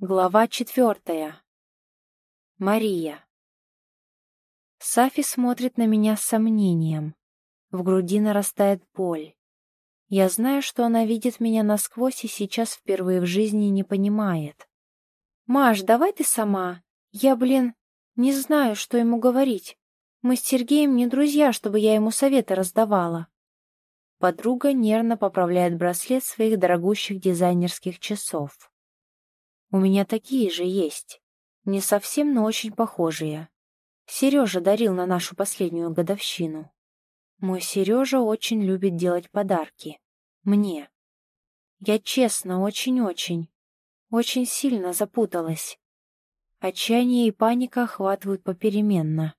Глава четвертая. Мария. Сафи смотрит на меня с сомнением. В груди нарастает боль. Я знаю, что она видит меня насквозь и сейчас впервые в жизни не понимает. «Маш, давай ты сама. Я, блин, не знаю, что ему говорить. Мы с Сергеем не друзья, чтобы я ему советы раздавала». Подруга нервно поправляет браслет своих дорогущих дизайнерских часов. У меня такие же есть. Не совсем, но очень похожие. Сережа дарил на нашу последнюю годовщину. Мой Сережа очень любит делать подарки. Мне. Я честно, очень-очень, очень сильно запуталась. Отчаяние и паника охватывают попеременно.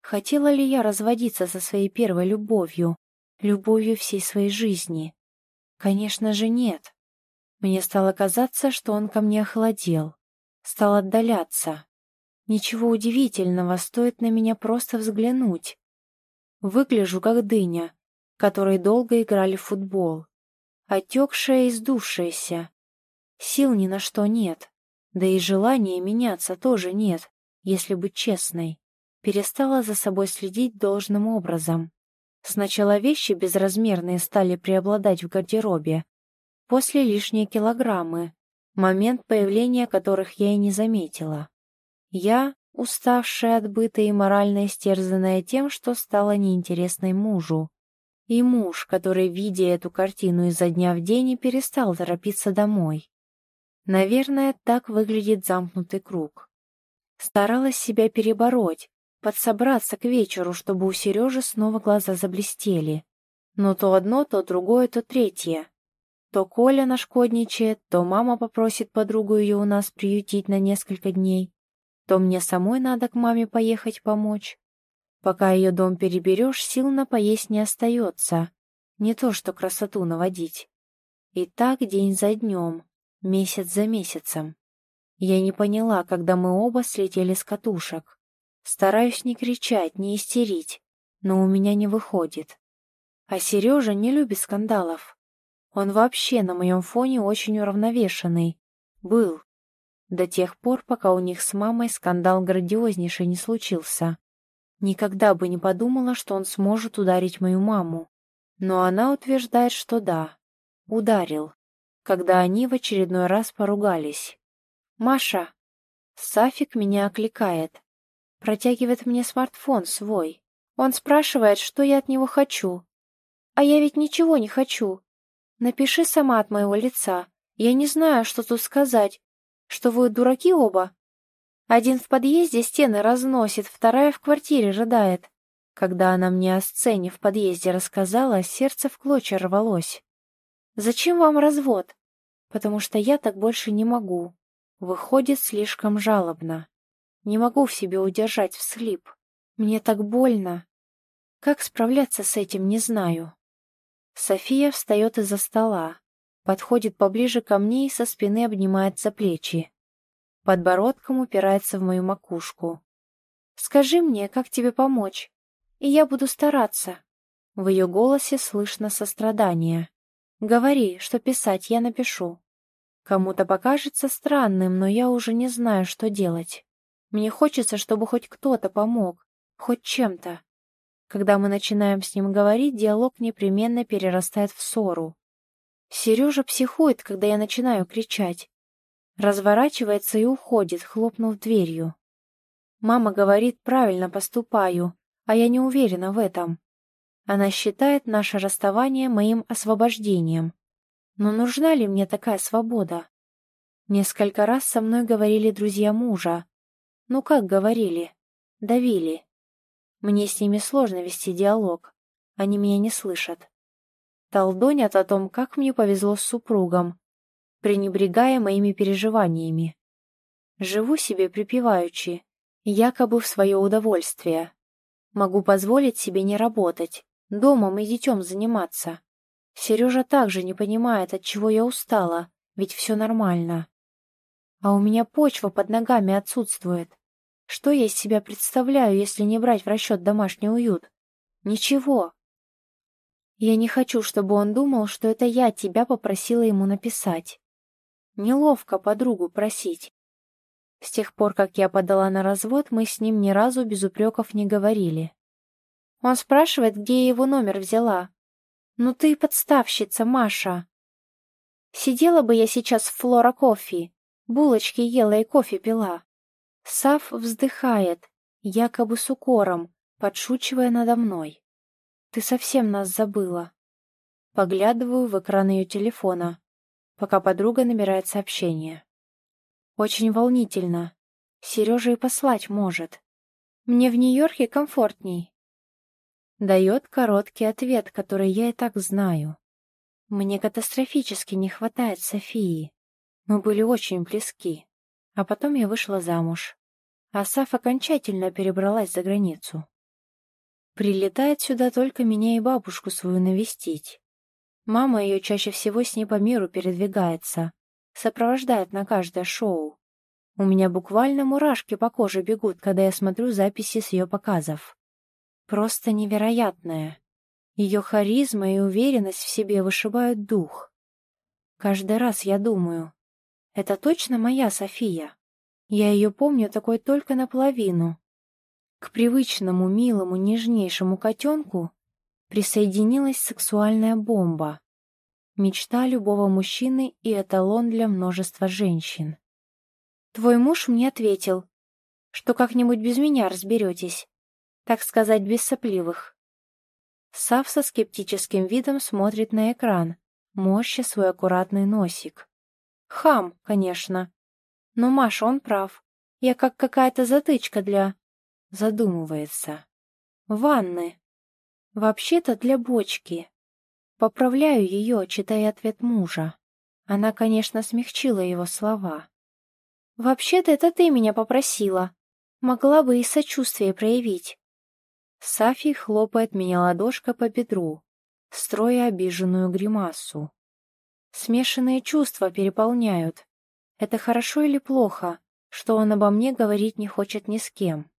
Хотела ли я разводиться со своей первой любовью, любовью всей своей жизни? Конечно же, нет. Мне стало казаться, что он ко мне охладел, стал отдаляться. Ничего удивительного, стоит на меня просто взглянуть. Выгляжу как дыня, которой долго играли в футбол. Отекшая и сдувшаяся. Сил ни на что нет, да и желания меняться тоже нет, если быть честной. Перестала за собой следить должным образом. Сначала вещи безразмерные стали преобладать в гардеробе, После лишние килограммы, момент появления которых я и не заметила. Я, уставшая от быта и морально истерзанная тем, что стала неинтересной мужу. И муж, который, видя эту картину изо дня в день, и перестал торопиться домой. Наверное, так выглядит замкнутый круг. Старалась себя перебороть, подсобраться к вечеру, чтобы у Сережи снова глаза заблестели. Но то одно, то другое, то третье. То Коля нашкодничает, то мама попросит подругу ее у нас приютить на несколько дней, то мне самой надо к маме поехать помочь. Пока ее дом переберешь, сил на поесть не остается. Не то что красоту наводить. И так день за днем, месяц за месяцем. Я не поняла, когда мы оба слетели с катушек. Стараюсь не кричать, не истерить, но у меня не выходит. А Сережа не любит скандалов. Он вообще на моем фоне очень уравновешенный. Был. До тех пор, пока у них с мамой скандал грандиознейший не случился. Никогда бы не подумала, что он сможет ударить мою маму. Но она утверждает, что да. Ударил. Когда они в очередной раз поругались. «Маша!» Сафик меня окликает. Протягивает мне смартфон свой. Он спрашивает, что я от него хочу. А я ведь ничего не хочу. Напиши сама от моего лица. Я не знаю, что тут сказать. Что вы дураки оба? Один в подъезде стены разносит, вторая в квартире рыдает. Когда она мне о сцене в подъезде рассказала, сердце в клочья рвалось. «Зачем вам развод?» «Потому что я так больше не могу. Выходит слишком жалобно. Не могу в себе удержать всхлип. Мне так больно. Как справляться с этим, не знаю». София встает из-за стола, подходит поближе ко мне и со спины обнимает за плечи. Подбородком упирается в мою макушку. «Скажи мне, как тебе помочь, и я буду стараться». В ее голосе слышно сострадание. «Говори, что писать я напишу». Кому-то покажется странным, но я уже не знаю, что делать. Мне хочется, чтобы хоть кто-то помог, хоть чем-то. Когда мы начинаем с ним говорить, диалог непременно перерастает в ссору. Сережа психует, когда я начинаю кричать. Разворачивается и уходит, хлопнув дверью. Мама говорит, правильно поступаю, а я не уверена в этом. Она считает наше расставание моим освобождением. Но нужна ли мне такая свобода? Несколько раз со мной говорили друзья мужа. Ну как говорили? Давили. Мне с ними сложно вести диалог. Они меня не слышат. Толдонят о том, как мне повезло с супругом, пренебрегая моими переживаниями. Живу себе припеваючи, якобы в свое удовольствие. Могу позволить себе не работать, домом и детем заниматься. Сережа также не понимает, от чего я устала, ведь все нормально. А у меня почва под ногами отсутствует. Что я из себя представляю, если не брать в расчет домашний уют? Ничего. Я не хочу, чтобы он думал, что это я тебя попросила ему написать. Неловко подругу просить. С тех пор, как я подала на развод, мы с ним ни разу без упреков не говорили. Он спрашивает, где я его номер взяла. «Ну ты подставщица, Маша!» Сидела бы я сейчас в Флора кофе, булочки ела и кофе пила. Сав вздыхает, якобы с укором, подшучивая надо мной. «Ты совсем нас забыла». Поглядываю в экран ее телефона, пока подруга набирает сообщение. Очень волнительно. Сережа и послать может. Мне в Нью-Йорке комфортней. Дает короткий ответ, который я и так знаю. Мне катастрофически не хватает Софии. Мы были очень близки. А потом я вышла замуж. Асаф окончательно перебралась за границу. Прилетает сюда только меня и бабушку свою навестить. Мама ее чаще всего с ней по миру передвигается, сопровождает на каждое шоу. У меня буквально мурашки по коже бегут, когда я смотрю записи с ее показов. Просто невероятная. Ее харизма и уверенность в себе вышибают дух. Каждый раз я думаю, это точно моя София? Я ее помню такой только наполовину. К привычному, милому, нежнейшему котенку присоединилась сексуальная бомба. Мечта любого мужчины и эталон для множества женщин. Твой муж мне ответил, что как-нибудь без меня разберетесь, так сказать, без сопливых. Сав со скептическим видом смотрит на экран, морща свой аккуратный носик. Хам, конечно. Но Маша, он прав. Я как какая-то затычка для... Задумывается. Ванны. Вообще-то для бочки. Поправляю ее, читая ответ мужа. Она, конечно, смягчила его слова. «Вообще-то это ты меня попросила. Могла бы и сочувствие проявить». Сафи хлопает меня ладошкой по бедру, строя обиженную гримасу. Смешанные чувства переполняют. Это хорошо или плохо, что он обо мне говорить не хочет ни с кем?